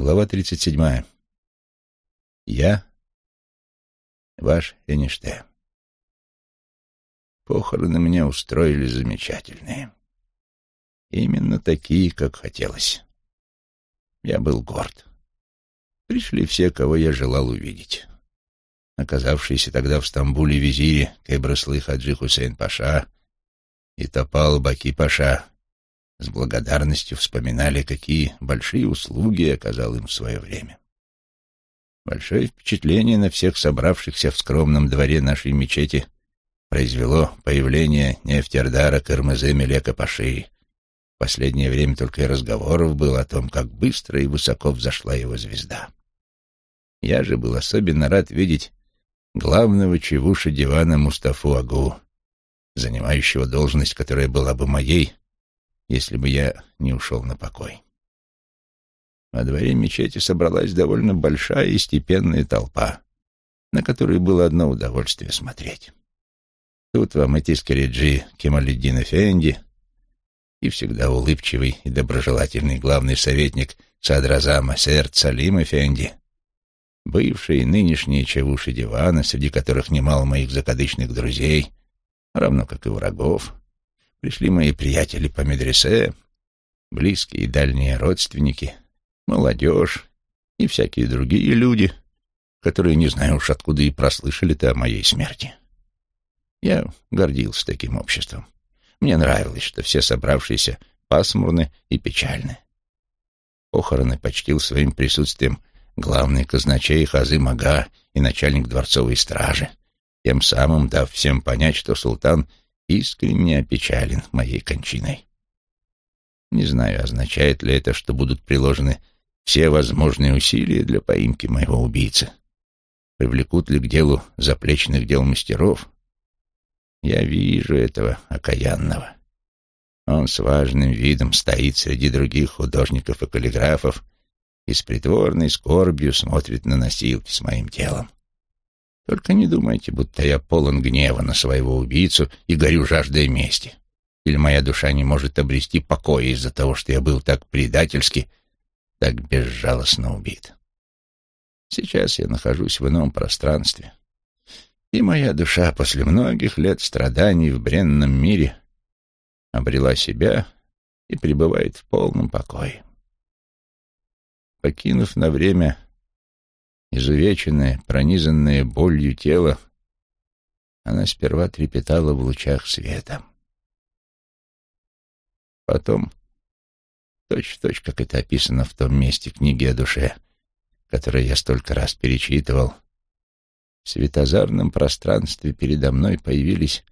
Глава 37. Я ваш Эништейн. Похороны мне устроили замечательные. Именно такие, как хотелось. Я был горд. Пришли все, кого я желал увидеть. Оказавшиеся тогда в Стамбуле визири Кайбраслы Хаджи Хусейн Паша и Топал Баки Паша с благодарностью вспоминали, какие большие услуги оказал им в свое время. Большое впечатление на всех собравшихся в скромном дворе нашей мечети произвело появление нефтердара Кырмызы Мелека Паши. В последнее время только и разговоров было о том, как быстро и высоко взошла его звезда. Я же был особенно рад видеть главного чевуша дивана Мустафу Агу, занимающего должность, которая была бы моей, если бы я не ушел на покой. Во дворе мечети собралась довольно большая и степенная толпа, на которую было одно удовольствие смотреть. Тут вам и Тискариджи Кемалиддин Эфенди, и всегда улыбчивый и доброжелательный главный советник Садразама Серд Салим Эфенди, бывшие и нынешние чавуши дивана, среди которых немало моих закадычных друзей, равно как и врагов, Пришли мои приятели по медресе, близкие и дальние родственники, молодежь и всякие другие люди, которые, не знаю уж откуда и прослышали-то о моей смерти. Я гордился таким обществом. Мне нравилось, что все собравшиеся пасмурны и печальны. Похороны почтил своим присутствием главный казначей Хазы Мага и начальник дворцовой стражи, тем самым дав всем понять, что султан искренне опечален моей кончиной. Не знаю, означает ли это, что будут приложены все возможные усилия для поимки моего убийцы. Привлекут ли к делу заплечных дел мастеров? Я вижу этого окаянного. Он с важным видом стоит среди других художников и каллиграфов и с притворной скорбью смотрит на носилки с моим телом. Только не думайте, будто я полон гнева на своего убийцу и горю жаждой мести. Или моя душа не может обрести покоя из-за того, что я был так предательски, так безжалостно убит. Сейчас я нахожусь в ином пространстве, и моя душа после многих лет страданий в бренном мире обрела себя и пребывает в полном покое. Покинув на время Изувеченное, пронизанное болью тело, она сперва трепетала в лучах света. Потом, точь-в-точь, точь, как это описано в том месте книги о душе, которое я столько раз перечитывал, в светозарном пространстве передо мной появились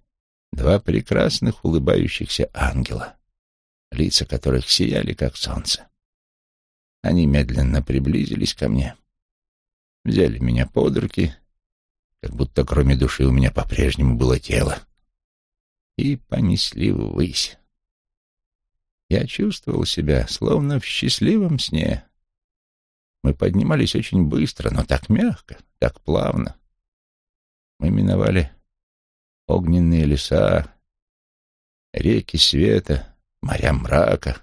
два прекрасных улыбающихся ангела, лица которых сияли, как солнце. Они медленно приблизились ко мне — взяли меня под руки, как будто кроме души у меня по-прежнему было тело, и понесли ввысь. Я чувствовал себя словно в счастливом сне. Мы поднимались очень быстро, но так мягко, так плавно. Мы миновали огненные леса, реки света, моря мрака,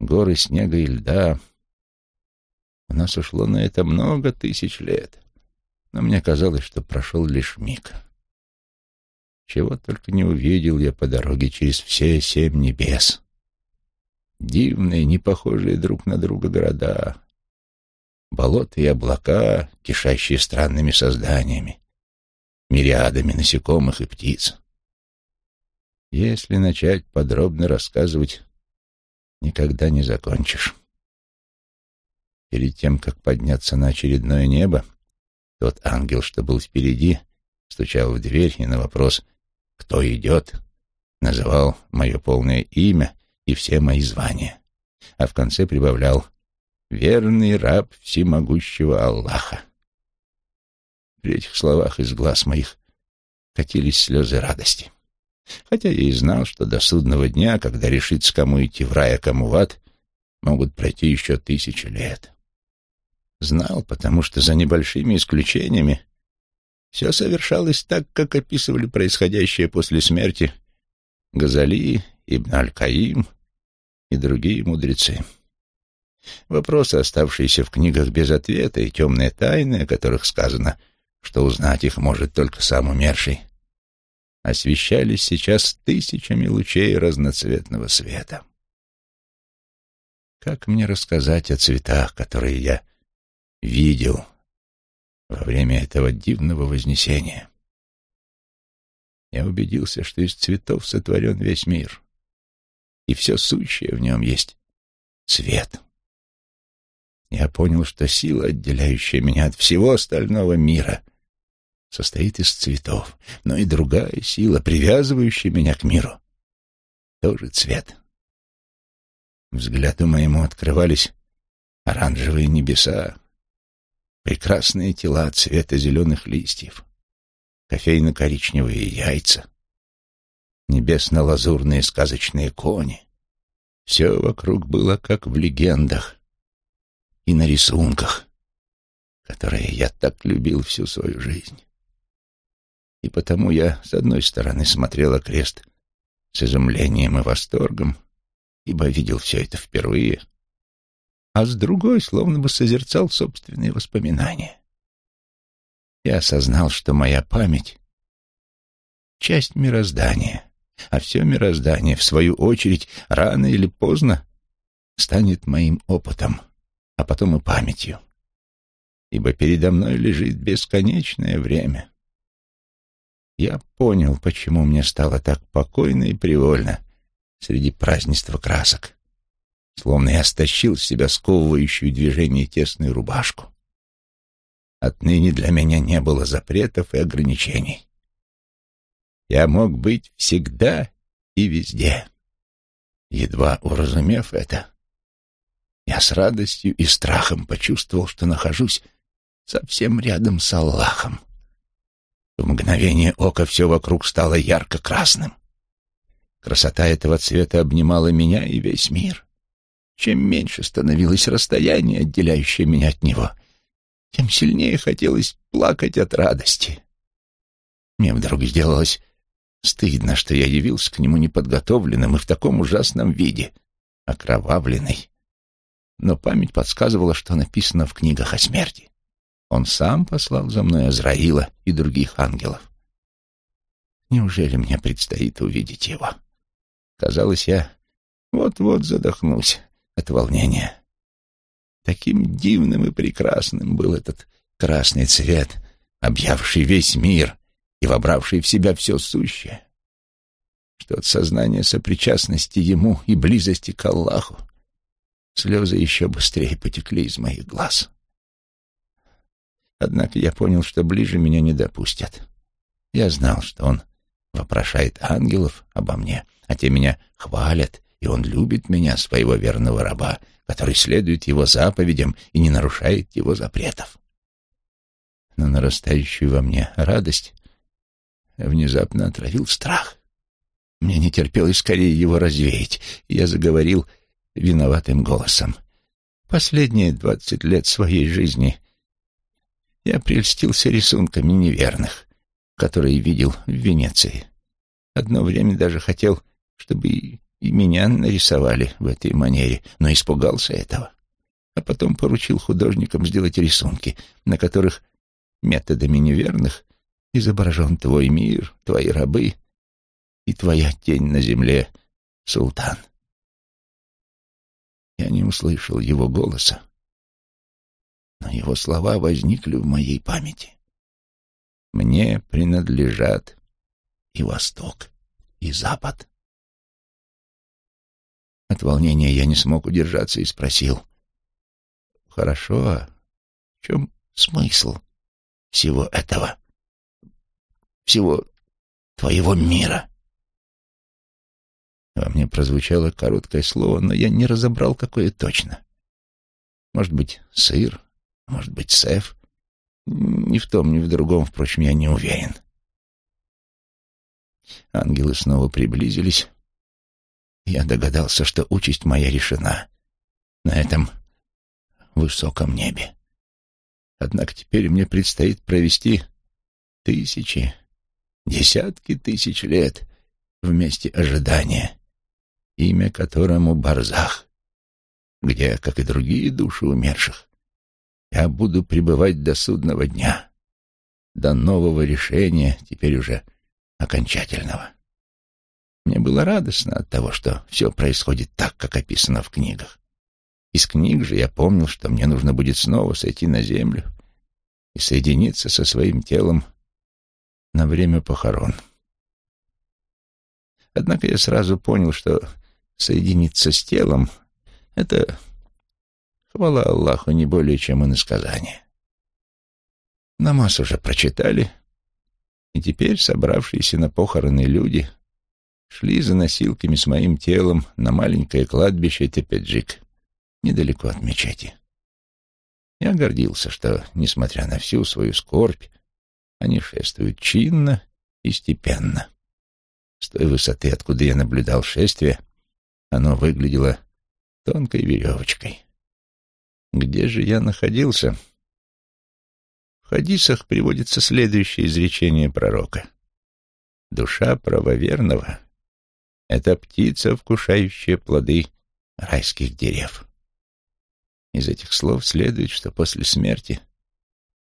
горы снега и льда — у нас ушло на это много тысяч лет, но мне казалось, что прошел лишь миг. Чего только не увидел я по дороге через все семь небес. Дивные, не похожие друг на друга города, болота и облака, кишащие странными созданиями, мириадами насекомых и птиц. Если начать подробно рассказывать, никогда не закончишь. Перед тем, как подняться на очередное небо, тот ангел, что был впереди, стучал в дверь и на вопрос «Кто идет?» называл мое полное имя и все мои звания, а в конце прибавлял «Верный раб всемогущего Аллаха». При этих словах из глаз моих катились слезы радости. Хотя я и знал, что до судного дня, когда решится, кому идти в рай, а кому в ад, могут пройти еще тысячи лет. Знал, потому что за небольшими исключениями все совершалось так, как описывали происходящее после смерти Газали, Ибн Аль-Каим и другие мудрецы. Вопросы, оставшиеся в книгах без ответа, и темные тайны, о которых сказано, что узнать их может только сам умерший, освещались сейчас тысячами лучей разноцветного света. Как мне рассказать о цветах, которые я видел во время этого дивного вознесения? Я убедился, что из цветов сотворен весь мир, и все сущее в нем есть цвет. Я понял, что сила, отделяющая меня от всего остального мира, состоит из цветов, но и другая сила, привязывающая меня к миру, тоже цвет. Взгляду моему открывались оранжевые небеса, прекрасные тела цвета зеленых листьев, кофейно-коричневые яйца, небесно-лазурные сказочные кони. Все вокруг было как в легендах и на рисунках, которые я так любил всю свою жизнь. И потому я, с одной стороны, смотрел окрест с изумлением и восторгом, ибо видел все это впервые, а с другой словно бы созерцал собственные воспоминания. Я осознал, что моя память — часть мироздания, а все мироздание, в свою очередь, рано или поздно станет моим опытом, а потом и памятью, ибо передо мной лежит бесконечное время. Я понял, почему мне стало так покойно и привольно среди празднества красок, словно я стащил с себя сковывающую движение тесную рубашку. Отныне для меня не было запретов и ограничений. Я мог быть всегда и везде. Едва уразумев это, я с радостью и страхом почувствовал, что нахожусь совсем рядом с Аллахом. В мгновение ока все вокруг стало ярко-красным. Красота этого цвета обнимала меня и весь мир. Чем меньше становилось расстояние, отделяющее меня от него, тем сильнее хотелось плакать от радости. Мне вдруг сделалось стыдно, что я явился к нему неподготовленным и в таком ужасном виде, окровавленный. Но память подсказывала, что написано в книгах о смерти. Он сам послал за мной Азраила и других ангелов. Неужели мне предстоит увидеть его? Казалось, я вот-вот задохнусь от волнения. Таким дивным и прекрасным был этот красный цвет, объявший весь мир и вобравший в себя все сущее, что от сознания сопричастности ему и близости к Аллаху слезы еще быстрее потекли из моих глаз. Однако я понял, что ближе меня не допустят. Я знал, что он вопрошает ангелов обо мне, а те меня хвалят, и он любит меня, своего верного раба, который следует его заповедям и не нарушает его запретов. Но нарастающую во мне радость внезапно отравил страх. Мне не терпелось скорее его развеять, и я заговорил виноватым голосом. Последние двадцать лет своей жизни я прельстился рисунками неверных, которые видел в Венеции. Одно время даже хотел, чтобы и, меня нарисовали в этой манере, но испугался этого. А потом поручил художникам сделать рисунки, на которых методами неверных изображен твой мир, твои рабы и твоя тень на земле, султан. Я не услышал его голоса, но его слова возникли в моей памяти. Мне принадлежат и Восток, и Запад. От волнения я не смог удержаться и спросил. «Хорошо, а в чем смысл всего этого, всего твоего мира?» Во мне прозвучало короткое слово, но я не разобрал, какое точно. Может быть, сыр, может быть, сеф. Ни в том, ни в другом, впрочем, я не уверен. Ангелы снова приблизились. Я догадался, что участь моя решена на этом высоком небе. Однако теперь мне предстоит провести тысячи, десятки тысяч лет вместе ожидания, имя которому Барзах. где, как и другие души умерших, я буду пребывать до судного дня, до нового решения, теперь уже окончательного. Мне было радостно от того, что все происходит так, как описано в книгах. Из книг же я помнил, что мне нужно будет снова сойти на землю и соединиться со своим телом на время похорон. Однако я сразу понял, что соединиться с телом — это, хвала Аллаху, не более чем иносказание. Намаз уже прочитали, и теперь собравшиеся на похороны люди шли за носилками с моим телом на маленькое кладбище Тепеджик, недалеко от мечети. Я гордился, что, несмотря на всю свою скорбь, они шествуют чинно и степенно. С той высоты, откуда я наблюдал шествие, оно выглядело тонкой веревочкой. Где же я находился? В хадисах приводится следующее изречение пророка. «Душа правоверного — это птица, вкушающая плоды райских дерев». Из этих слов следует, что после смерти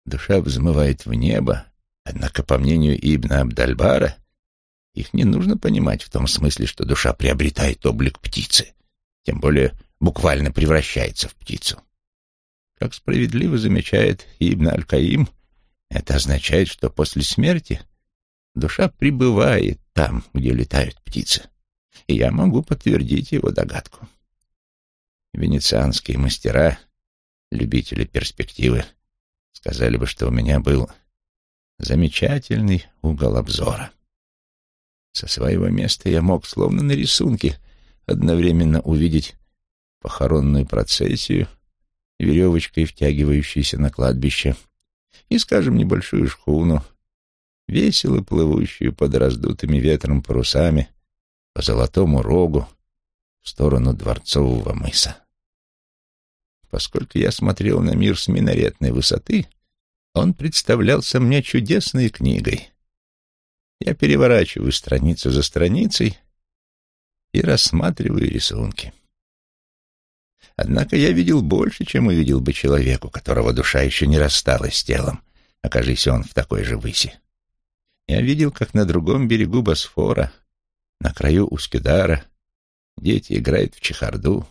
душа взмывает в небо, однако, по мнению Ибна Абдальбара, их не нужно понимать в том смысле, что душа приобретает облик птицы, тем более буквально превращается в птицу. Как справедливо замечает Ибн Аль-Каим, это означает, что после смерти душа пребывает там, где летают птицы. И я могу подтвердить его догадку. Венецианские мастера, любители перспективы, сказали бы, что у меня был замечательный угол обзора. Со своего места я мог, словно на рисунке, одновременно увидеть похоронную процессию, веревочкой втягивающуюся на кладбище, и, скажем, небольшую шхуну, весело плывущую под раздутыми ветром парусами по золотому рогу в сторону дворцового мыса. Поскольку я смотрел на мир с минаретной высоты, он представлялся мне чудесной книгой — я переворачиваю страницу за страницей и рассматриваю рисунки. Однако я видел больше, чем увидел бы человеку, которого душа еще не рассталась с телом, окажись он в такой же выси. Я видел, как на другом берегу Босфора, на краю Ускюдара, дети играют в чехарду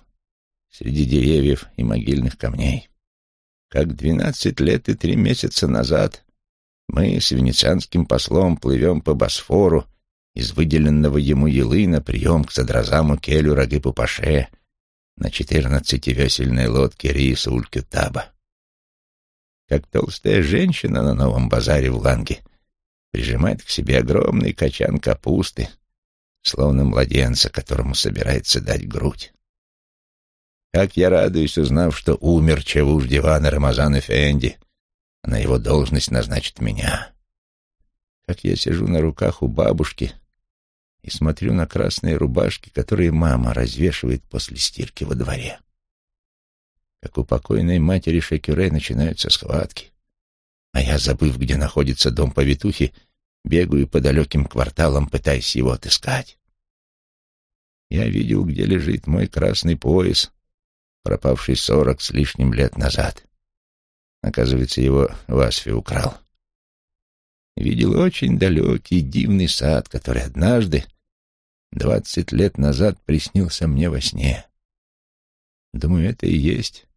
среди деревьев и могильных камней. Как двенадцать лет и три месяца назад мы с венецианским послом плывем по Босфору из выделенного ему елы на прием к Садразаму Келю Рагипу Паше на четырнадцативесельной лодке Риса Улькютаба. Как толстая женщина на новом базаре в Ланге прижимает к себе огромный качан капусты, словно младенца, которому собирается дать грудь. Как я радуюсь, узнав, что умер Чавуш Дивана Рамазан Эфенди, на его должность назначит меня. Как я сижу на руках у бабушки и смотрю на красные рубашки, которые мама развешивает после стирки во дворе. Как у покойной матери Шекюре начинаются схватки, а я, забыв, где находится дом повитухи, бегаю по далеким кварталам, пытаясь его отыскать. Я видел, где лежит мой красный пояс, пропавший сорок с лишним лет назад. Оказывается, его Васфи украл. Видел очень далекий дивный сад, который однажды, двадцать лет назад, приснился мне во сне. Думаю, это и есть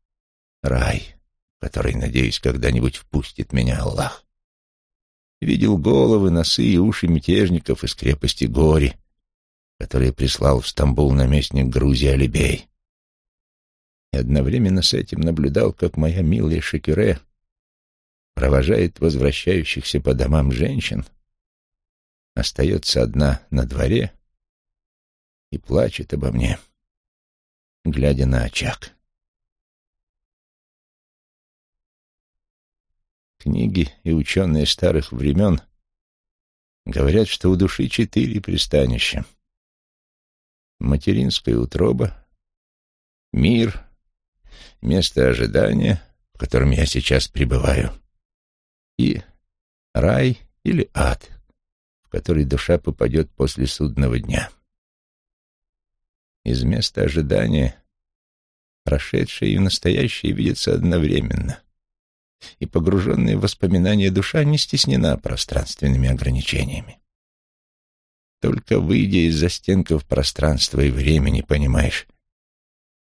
рай, который, надеюсь, когда-нибудь впустит меня Аллах. Видел головы, носы и уши мятежников из крепости Гори, которые прислал в Стамбул наместник Грузии Алибей и одновременно с этим наблюдал, как моя милая Шекюре провожает возвращающихся по домам женщин, остается одна на дворе и плачет обо мне, глядя на очаг. Книги и ученые старых времен говорят, что у души четыре пристанища. Материнская утроба, мир, место ожидания, в котором я сейчас пребываю, и рай или ад, в который душа попадет после судного дня. Из места ожидания Прошедшее и настоящее видятся одновременно, и погруженная в воспоминания душа не стеснена пространственными ограничениями. Только выйдя из застенков пространства и времени, понимаешь,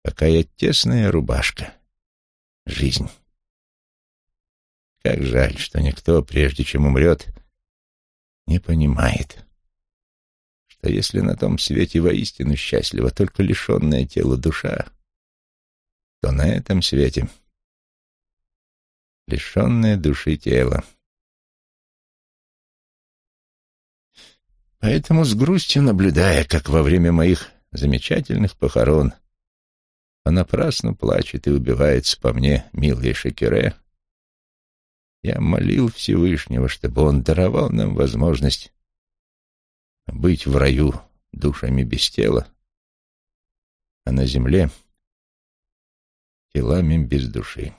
какая тесная рубашка — жизнь. Как жаль, что никто, прежде чем умрет, не понимает, что если на том свете воистину счастлива только лишенная тела душа, то на этом свете лишенная души тела. Поэтому с грустью наблюдая, как во время моих замечательных похорон понапрасну плачет и убивается по мне милый Шекере, я молил Всевышнего, чтобы он даровал нам возможность быть в раю душами без тела, а на земле телами без души.